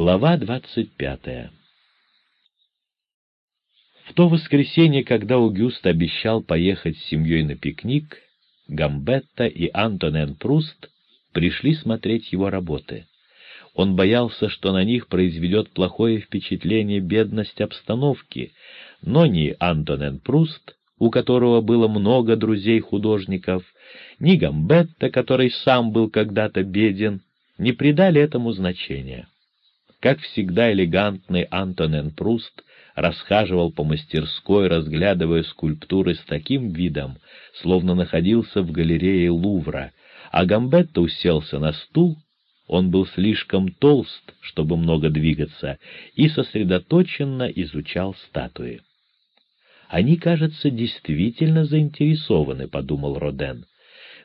Глава двадцать пятая В то воскресенье, когда Аугюст обещал поехать с семьей на пикник, Гамбетта и Антонен Пруст пришли смотреть его работы. Он боялся, что на них произведет плохое впечатление бедность обстановки, но ни Антонен Пруст, у которого было много друзей-художников, ни Гамбетта, который сам был когда-то беден, не придали этому значения. Как всегда элегантный Антонен Пруст расхаживал по мастерской, разглядывая скульптуры с таким видом, словно находился в галерее Лувра, а Гамбетто уселся на стул, он был слишком толст, чтобы много двигаться, и сосредоточенно изучал статуи. «Они, кажется, действительно заинтересованы», — подумал Роден.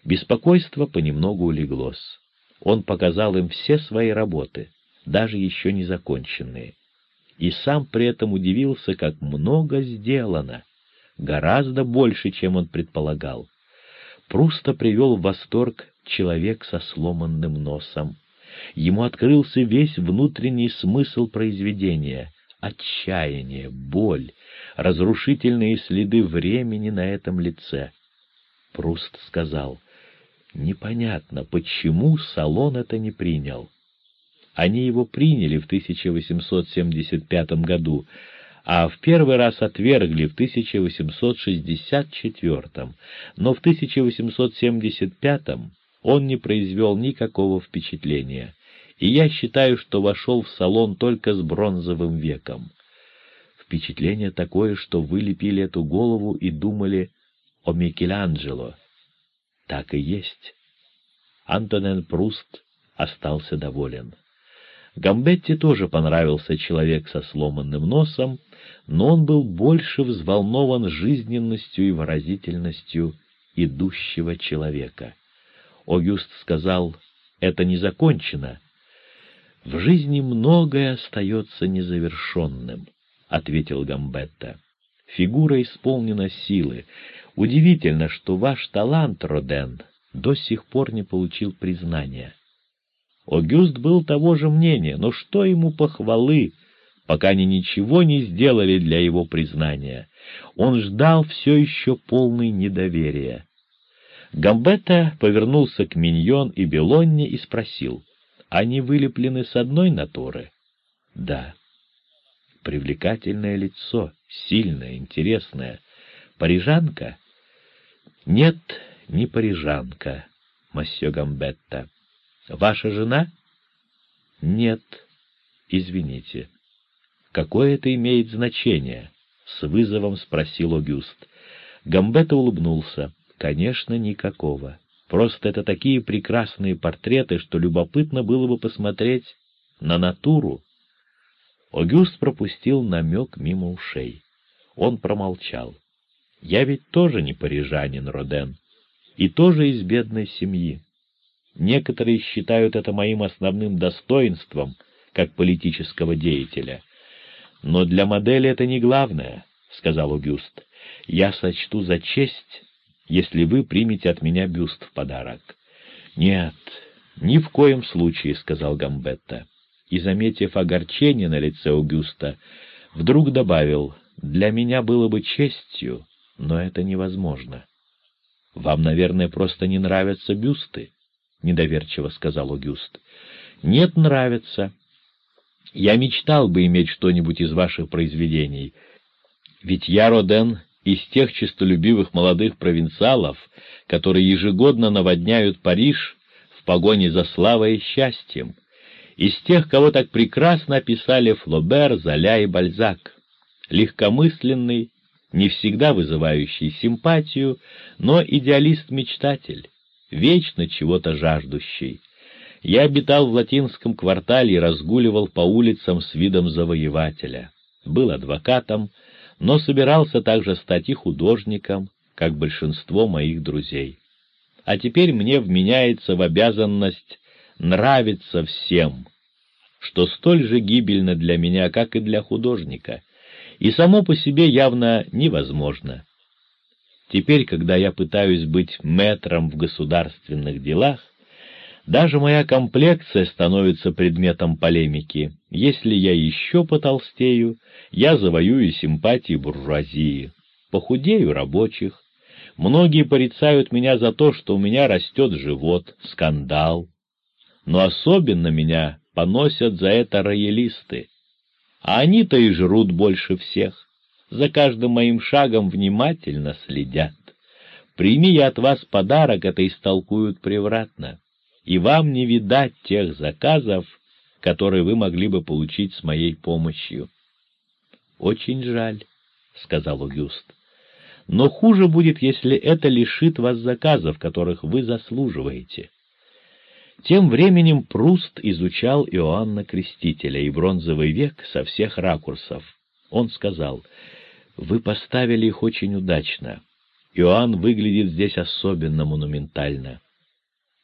Беспокойство понемногу улеглось. Он показал им все свои работы — даже еще не законченные. И сам при этом удивился, как много сделано, гораздо больше, чем он предполагал. Пруста привел в восторг человек со сломанным носом. Ему открылся весь внутренний смысл произведения — отчаяние, боль, разрушительные следы времени на этом лице. Пруст сказал, «Непонятно, почему салон это не принял. Они его приняли в 1875 году, а в первый раз отвергли в 1864, но в 1875 он не произвел никакого впечатления, и я считаю, что вошел в салон только с бронзовым веком. Впечатление такое, что вы лепили эту голову и думали о Микеланджело. Так и есть. Антонен Пруст остался доволен. Гамбетти тоже понравился человек со сломанным носом, но он был больше взволнован жизненностью и выразительностью идущего человека. Огюст сказал, «Это не закончено». «В жизни многое остается незавершенным», — ответил Гамбетта. «Фигура исполнена силы. Удивительно, что ваш талант, Роден, до сих пор не получил признания». Огюст был того же мнения, но что ему похвалы, пока они ничего не сделали для его признания. Он ждал все еще полный недоверия. Гамбетта повернулся к Миньон и Белонне и спросил, «Они вылеплены с одной натуры?» «Да». «Привлекательное лицо, сильное, интересное. Парижанка?» «Нет, не парижанка, масье Гамбетта. Ваша жена? Нет. Извините. Какое это имеет значение? С вызовом спросил Огюст. Гамбета улыбнулся. Конечно, никакого. Просто это такие прекрасные портреты, что любопытно было бы посмотреть на натуру. Огюст пропустил намек мимо ушей. Он промолчал. «Я ведь тоже не парижанин, Роден, и тоже из бедной семьи. Некоторые считают это моим основным достоинством, как политического деятеля. Но для модели это не главное, — сказал Огюст. Я сочту за честь, если вы примете от меня бюст в подарок. Нет, ни в коем случае, — сказал Гамбетта. И, заметив огорчение на лице Огюста, вдруг добавил, для меня было бы честью, но это невозможно. Вам, наверное, просто не нравятся бюсты. — недоверчиво сказал Огюст. «Нет, нравится. Я мечтал бы иметь что-нибудь из ваших произведений. Ведь я, Роден, из тех честолюбивых молодых провинциалов, которые ежегодно наводняют Париж в погоне за славой и счастьем, из тех, кого так прекрасно описали Флобер, Золя и Бальзак. Легкомысленный, не всегда вызывающий симпатию, но идеалист-мечтатель вечно чего-то жаждущий. Я обитал в латинском квартале и разгуливал по улицам с видом завоевателя. Был адвокатом, но собирался также стать и художником, как большинство моих друзей. А теперь мне вменяется в обязанность нравиться всем, что столь же гибельно для меня, как и для художника, и само по себе явно невозможно. Теперь, когда я пытаюсь быть мэтром в государственных делах, Даже моя комплекция становится предметом полемики. Если я еще потолстею, я завоюю симпатии буржуазии, похудею рабочих. Многие порицают меня за то, что у меня растет живот, скандал. Но особенно меня поносят за это роялисты. А они-то и жрут больше всех. За каждым моим шагом внимательно следят. Прими я от вас подарок, это истолкуют превратно и вам не видать тех заказов, которые вы могли бы получить с моей помощью. — Очень жаль, — сказал Огюст. — Но хуже будет, если это лишит вас заказов, которых вы заслуживаете. Тем временем Пруст изучал Иоанна Крестителя и бронзовый век со всех ракурсов. Он сказал, «Вы поставили их очень удачно. Иоанн выглядит здесь особенно монументально.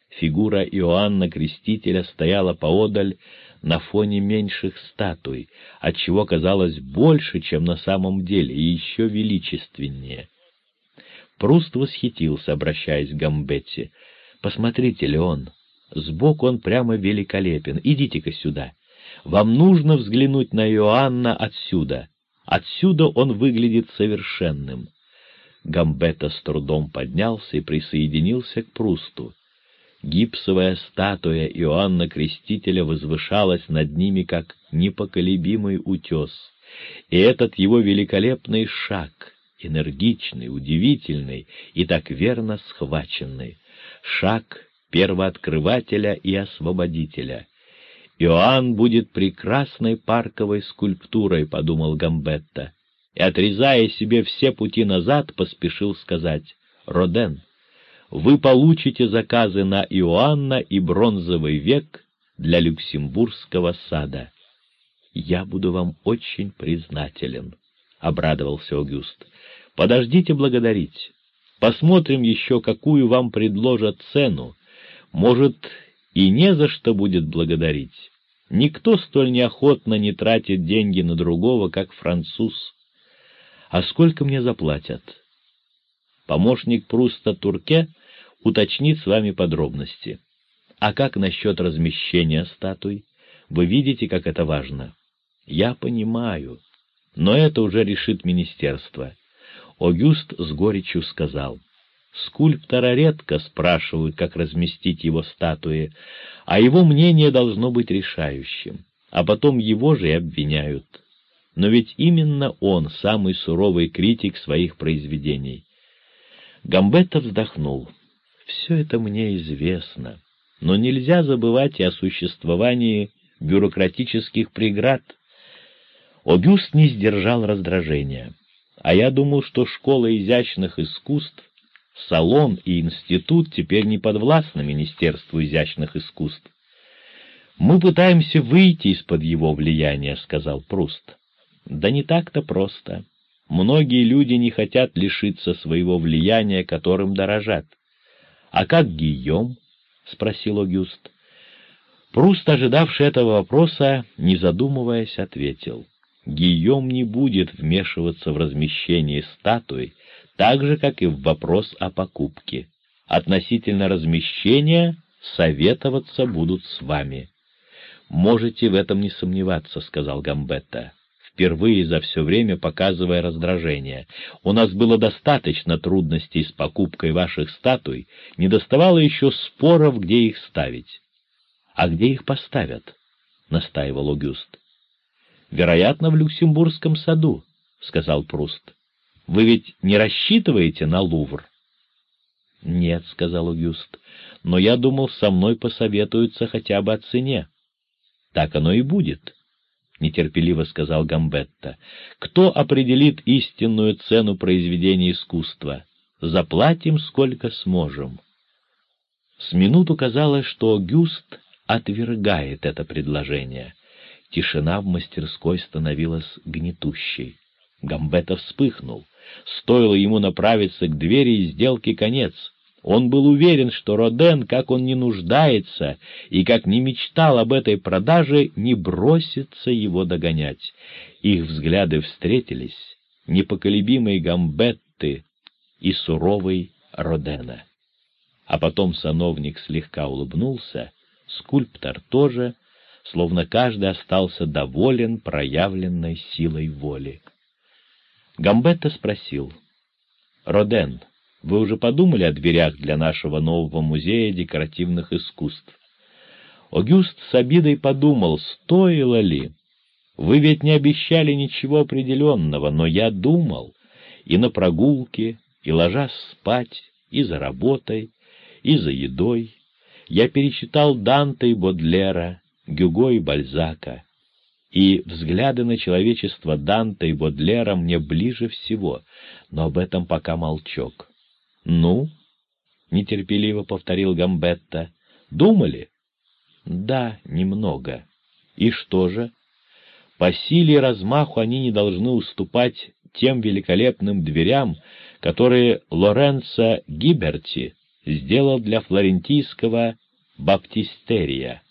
Фигура Иоанна Крестителя стояла поодаль на фоне меньших статуй, отчего казалось больше, чем на самом деле, и еще величественнее. Пруст восхитился, обращаясь к Гамбетти. «Посмотрите, Леон, сбоку он прямо великолепен. Идите-ка сюда. Вам нужно взглянуть на Иоанна отсюда. Отсюда он выглядит совершенным». Гамбетта с трудом поднялся и присоединился к Прусту. Гипсовая статуя Иоанна Крестителя возвышалась над ними, как непоколебимый утес, и этот его великолепный шаг, энергичный, удивительный и так верно схваченный, шаг первооткрывателя и освободителя. «Иоанн будет прекрасной парковой скульптурой», — подумал Гамбетта, и, отрезая себе все пути назад, поспешил сказать «Роден» вы получите заказы на Иоанна и бронзовый век для Люксембургского сада. Я буду вам очень признателен, — обрадовался Огюст. Подождите благодарить. Посмотрим еще, какую вам предложат цену. Может, и не за что будет благодарить. Никто столь неохотно не тратит деньги на другого, как француз. А сколько мне заплатят? Помощник Пруста Турке уточнит с вами подробности. А как насчет размещения статуй? Вы видите, как это важно? Я понимаю, но это уже решит министерство. Огюст с горечью сказал. Скульптора редко спрашивают, как разместить его статуи, а его мнение должно быть решающим, а потом его же и обвиняют. Но ведь именно он самый суровый критик своих произведений. Гамбетта вздохнул. Все это мне известно, но нельзя забывать и о существовании бюрократических преград. Огюст не сдержал раздражения, а я думал, что школа изящных искусств, салон и институт теперь не подвластны Министерству изящных искусств. «Мы пытаемся выйти из-под его влияния», — сказал Пруст. «Да не так-то просто. Многие люди не хотят лишиться своего влияния, которым дорожат. «А как Гийом?» — спросил Огюст. Пруст, ожидавший этого вопроса, не задумываясь, ответил. «Гийом не будет вмешиваться в размещение статуи, так же, как и в вопрос о покупке. Относительно размещения советоваться будут с вами». «Можете в этом не сомневаться», — сказал Гамбетта впервые за все время показывая раздражение. «У нас было достаточно трудностей с покупкой ваших статуй, не доставало еще споров, где их ставить». «А где их поставят?» — настаивал Огюст. «Вероятно, в Люксембургском саду», — сказал Пруст. «Вы ведь не рассчитываете на Лувр?» «Нет», — сказал Огюст, — «но я думал, со мной посоветуются хотя бы о цене». «Так оно и будет». — нетерпеливо сказал Гамбетта. «Кто определит истинную цену произведения искусства? Заплатим, сколько сможем». С минуту казалось, что Гюст отвергает это предложение. Тишина в мастерской становилась гнетущей. Гамбетта вспыхнул. Стоило ему направиться к двери, и сделки конец — он был уверен, что Роден, как он не нуждается и как не мечтал об этой продаже, не бросится его догонять. Их взгляды встретились, непоколебимые гамбетты и суровый Родена. А потом сановник слегка улыбнулся, скульптор тоже, словно каждый остался доволен проявленной силой воли. Гамбетта спросил, «Роден, вы уже подумали о дверях для нашего нового музея декоративных искусств?» Огюст с обидой подумал, стоило ли. Вы ведь не обещали ничего определенного, но я думал, и на прогулке, и ложась спать, и за работой, и за едой. Я перечитал Данте и Бодлера, Гюго и Бальзака, и взгляды на человечество Данте и Бодлера мне ближе всего, но об этом пока молчок. «Ну?» — нетерпеливо повторил Гамбетта. «Думали?» «Да, немного. И что же?» По силе и размаху они не должны уступать тем великолепным дверям, которые Лоренцо Гиберти сделал для флорентийского баптистерия.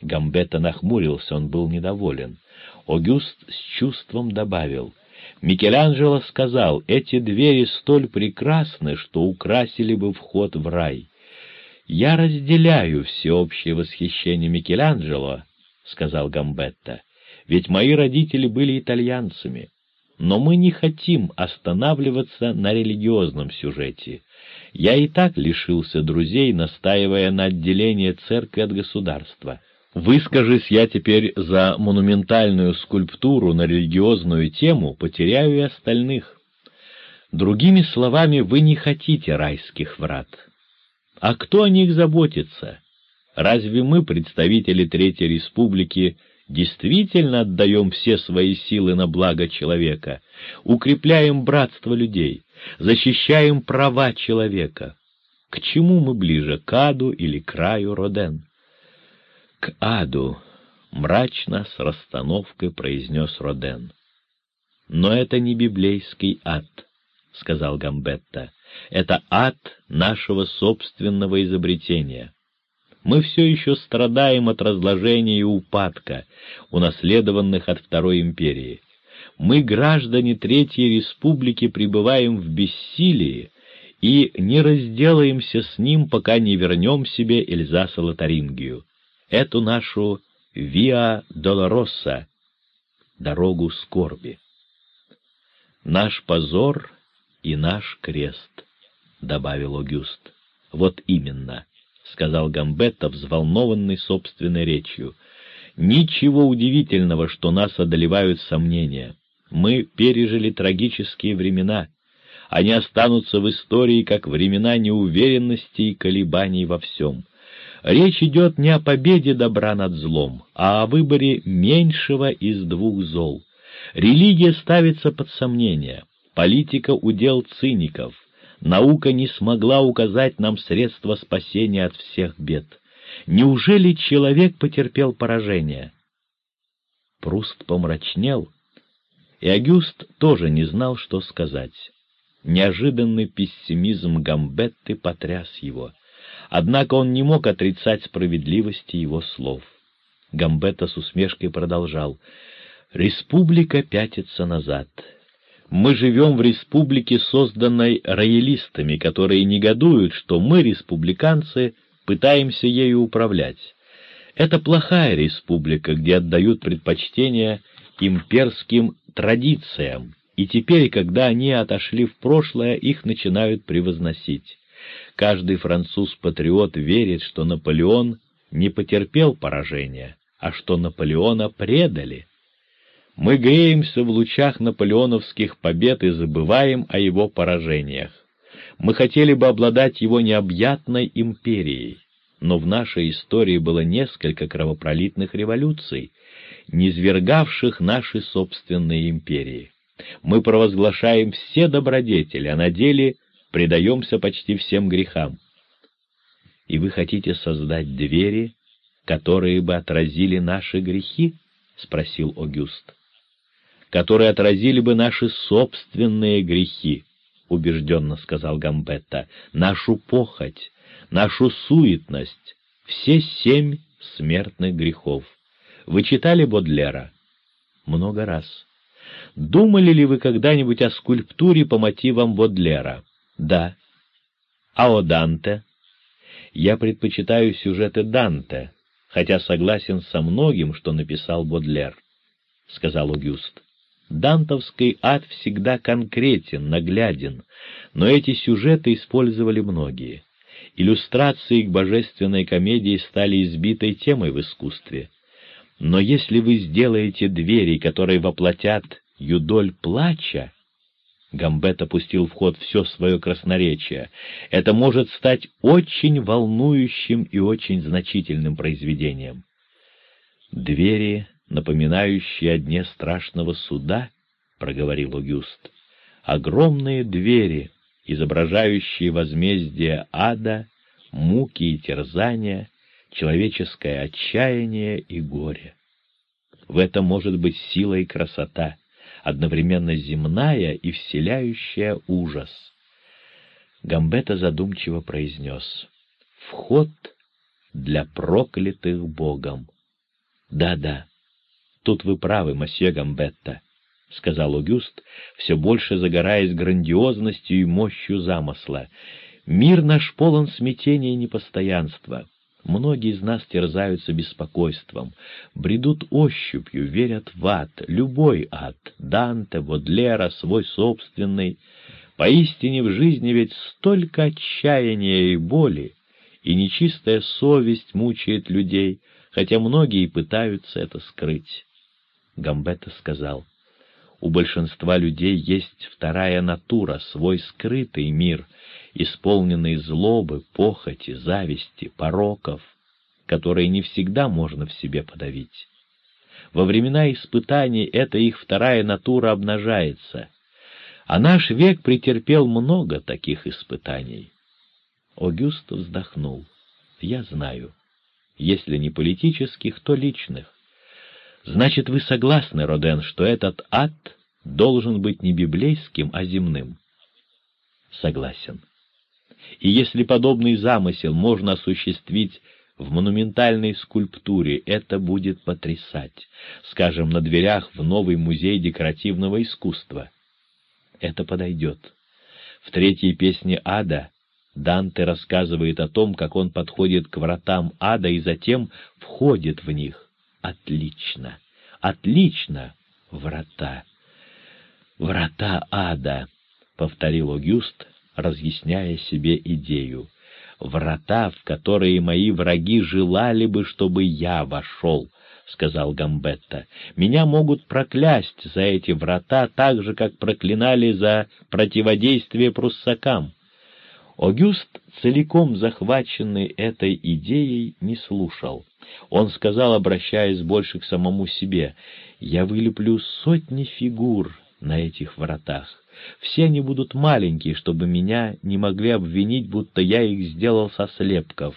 Гамбета нахмурился, он был недоволен. Огюст с чувством добавил, «Микеланджело сказал, эти двери столь прекрасны, что украсили бы вход в рай». «Я разделяю всеобщее восхищение Микеланджело», — сказал Гамбетта ведь мои родители были итальянцами. Но мы не хотим останавливаться на религиозном сюжете. Я и так лишился друзей, настаивая на отделении церкви от государства. Выскажись я теперь за монументальную скульптуру на религиозную тему, потеряю и остальных. Другими словами, вы не хотите райских врат. А кто о них заботится? Разве мы, представители Третьей Республики, действительно отдаем все свои силы на благо человека, укрепляем братство людей, защищаем права человека. К чему мы ближе, к аду или к раю, Роден? — К аду, — мрачно с расстановкой произнес Роден. — Но это не библейский ад, — сказал Гамбетта. — Это ад нашего собственного изобретения. Мы все еще страдаем от разложения и упадка, унаследованных от Второй империи. Мы, граждане Третьей Республики, пребываем в бессилии и не разделаемся с ним, пока не вернем себе Эльзаса Лотарингию, эту нашу Виа Долороса, дорогу скорби. Наш позор и наш крест, — добавил Огюст. Вот именно —— сказал Гамбетта, взволнованный собственной речью. «Ничего удивительного, что нас одолевают сомнения. Мы пережили трагические времена. Они останутся в истории как времена неуверенности и колебаний во всем. Речь идет не о победе добра над злом, а о выборе меньшего из двух зол. Религия ставится под сомнение, политика — удел циников — Наука не смогла указать нам средства спасения от всех бед. Неужели человек потерпел поражение? Пруст помрачнел, и Агюст тоже не знал, что сказать. Неожиданный пессимизм Гамбетты потряс его. Однако он не мог отрицать справедливости его слов. Гамбетта с усмешкой продолжал. «Республика пятится назад. Мы живем в республике, созданной роялистами, которые негодуют, что мы, республиканцы, пытаемся ею управлять. Это плохая республика, где отдают предпочтение имперским традициям, и теперь, когда они отошли в прошлое, их начинают превозносить. Каждый француз-патриот верит, что Наполеон не потерпел поражения, а что Наполеона предали. Мы греемся в лучах наполеоновских побед и забываем о его поражениях. Мы хотели бы обладать его необъятной империей, но в нашей истории было несколько кровопролитных революций, низвергавших наши собственные империи. Мы провозглашаем все добродетели, а на деле предаемся почти всем грехам. И вы хотите создать двери, которые бы отразили наши грехи? — спросил Огюст которые отразили бы наши собственные грехи, — убежденно сказал Гамбетта, — нашу похоть, нашу суетность, все семь смертных грехов. Вы читали Бодлера? Много раз. Думали ли вы когда-нибудь о скульптуре по мотивам Бодлера? Да. А о Данте? Я предпочитаю сюжеты Данте, хотя согласен со многим, что написал Бодлер, — сказал Огюст. Дантовский ад всегда конкретен, нагляден, но эти сюжеты использовали многие. Иллюстрации к божественной комедии стали избитой темой в искусстве. Но если вы сделаете двери, которые воплотят юдоль плача, Гамбет опустил в ход все свое красноречие. Это может стать очень волнующим и очень значительным произведением. Двери, напоминающие о дне страшного суда, — проговорил Огюст, — огромные двери, изображающие возмездие ада, муки и терзания, человеческое отчаяние и горе. В этом может быть сила и красота — одновременно земная и вселяющая ужас. Гамбета задумчиво произнес «Вход для проклятых Богом». «Да-да, тут вы правы, мосье Гамбетта», — сказал Огюст, все больше загораясь грандиозностью и мощью замысла. «Мир наш полон смятения и непостоянства. Многие из нас терзаются беспокойством, бредут ощупью, верят в ад, любой ад, Данте, Бодлера, свой собственный. Поистине в жизни ведь столько отчаяния и боли, и нечистая совесть мучает людей, хотя многие пытаются это скрыть. Гамбета сказал, у большинства людей есть вторая натура, свой скрытый мир — исполненный злобы, похоти, зависти, пороков, которые не всегда можно в себе подавить. Во времена испытаний эта их вторая натура обнажается, а наш век претерпел много таких испытаний. Огюст вздохнул. Я знаю. Если не политических, то личных. Значит, вы согласны, Роден, что этот ад должен быть не библейским, а земным? Согласен и если подобный замысел можно осуществить в монументальной скульптуре, это будет потрясать, скажем, на дверях в новый музей декоративного искусства. Это подойдет. В третьей песне «Ада» Данте рассказывает о том, как он подходит к вратам ада и затем входит в них. Отлично! Отлично! Врата! Врата ада! — повторил Огюст, разъясняя себе идею. «Врата, в которые мои враги желали бы, чтобы я вошел», — сказал Гамбетта. «Меня могут проклясть за эти врата так же, как проклинали за противодействие пруссакам». Огюст, целиком захваченный этой идеей, не слушал. Он сказал, обращаясь больше к самому себе, «Я вылеплю сотни фигур на этих вратах. Все они будут маленькие, чтобы меня не могли обвинить, будто я их сделал со слепков.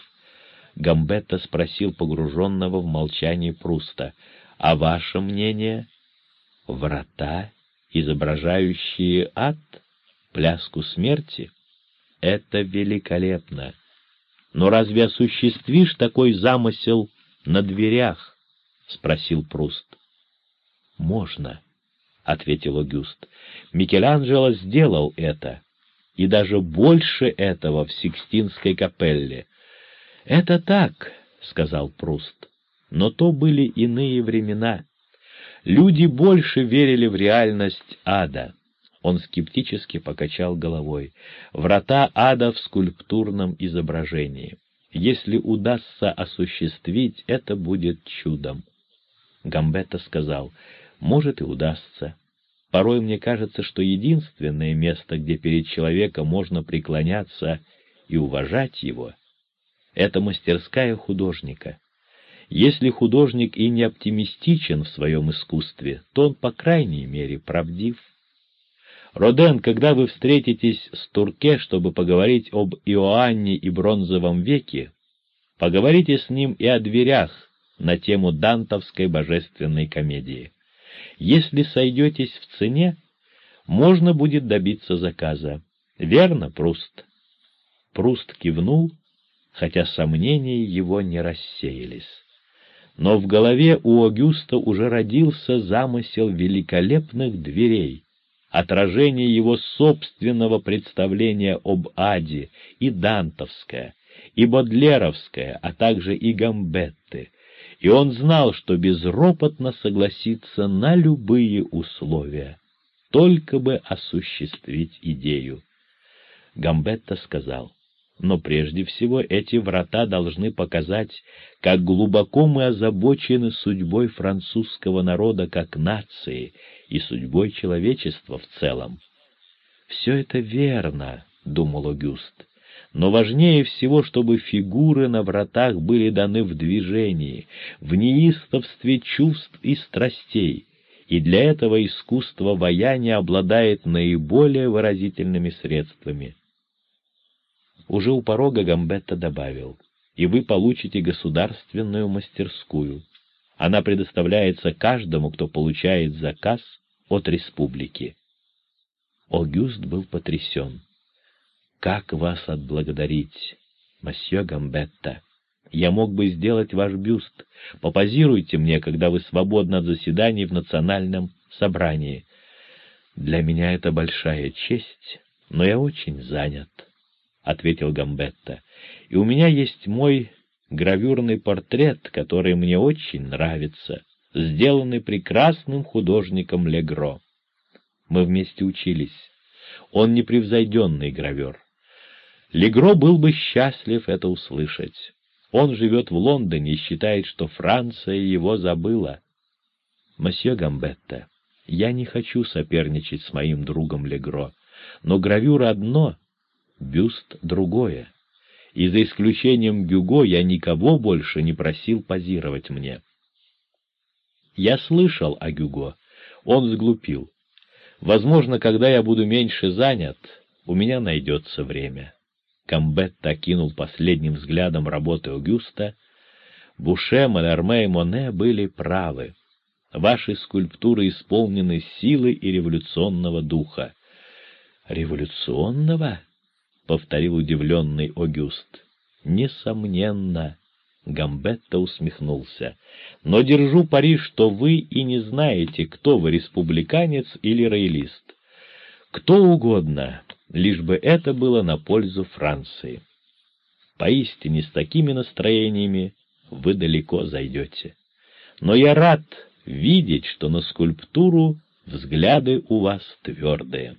Гамбетта спросил погруженного в молчание Пруста. «А ваше мнение?» «Врата, изображающие ад, пляску смерти?» «Это великолепно! Но разве осуществишь такой замысел на дверях?» — спросил Пруст. «Можно». — ответил Огюст. «Микеланджело сделал это, и даже больше этого в Сикстинской капелле». «Это так», — сказал Пруст, — «но то были иные времена. Люди больше верили в реальность ада». Он скептически покачал головой. «Врата ада в скульптурном изображении. Если удастся осуществить, это будет чудом». Гамбетта сказал, может и удастся. Порой мне кажется, что единственное место, где перед человеком можно преклоняться и уважать его, это мастерская художника. Если художник и не оптимистичен в своем искусстве, то он, по крайней мере, правдив. Роден, когда вы встретитесь с Турке, чтобы поговорить об Иоанне и Бронзовом веке, поговорите с ним и о дверях на тему дантовской божественной комедии. Если сойдетесь в цене, можно будет добиться заказа. Верно, Пруст?» Пруст кивнул, хотя сомнения его не рассеялись. Но в голове у Огюста уже родился замысел великолепных дверей, отражение его собственного представления об аде и дантовское, и Бодлеровская, а также и Гамбетты, и он знал, что безропотно согласится на любые условия, только бы осуществить идею. Гамбетта сказал, но прежде всего эти врата должны показать, как глубоко мы озабочены судьбой французского народа как нации и судьбой человечества в целом. «Все это верно», — думал Огюст, но важнее всего, чтобы фигуры на вратах были даны в движении, в неистовстве чувств и страстей, и для этого искусство ваяния обладает наиболее выразительными средствами. Уже у порога Гамбетта добавил, «И вы получите государственную мастерскую. Она предоставляется каждому, кто получает заказ от республики». Огюст был потрясен. Как вас отблагодарить, мосье Гамбетта? Я мог бы сделать ваш бюст. Попозируйте мне, когда вы свободны от заседаний в национальном собрании. Для меня это большая честь, но я очень занят, — ответил Гамбетта. И у меня есть мой гравюрный портрет, который мне очень нравится, сделанный прекрасным художником Легро. Мы вместе учились. Он непревзойденный гравер. Легро был бы счастлив это услышать. Он живет в Лондоне и считает, что Франция его забыла. Мосье Гамбетта, я не хочу соперничать с моим другом Легро, но гравюра одно, бюст другое. И за исключением Гюго я никого больше не просил позировать мне. Я слышал о Гюго. Он сглупил. Возможно, когда я буду меньше занят, у меня найдется время. Камбетта окинул последним взглядом работы Огюста. Буше, Малярме и Моне были правы. Ваши скульптуры исполнены силы и революционного духа. «Революционного?» — повторил удивленный Огюст. «Несомненно». Гамбетта усмехнулся. «Но держу пари, что вы и не знаете, кто вы, республиканец или роялист. Кто угодно, лишь бы это было на пользу Франции. Поистине, с такими настроениями вы далеко зайдете. Но я рад видеть, что на скульптуру взгляды у вас твердые.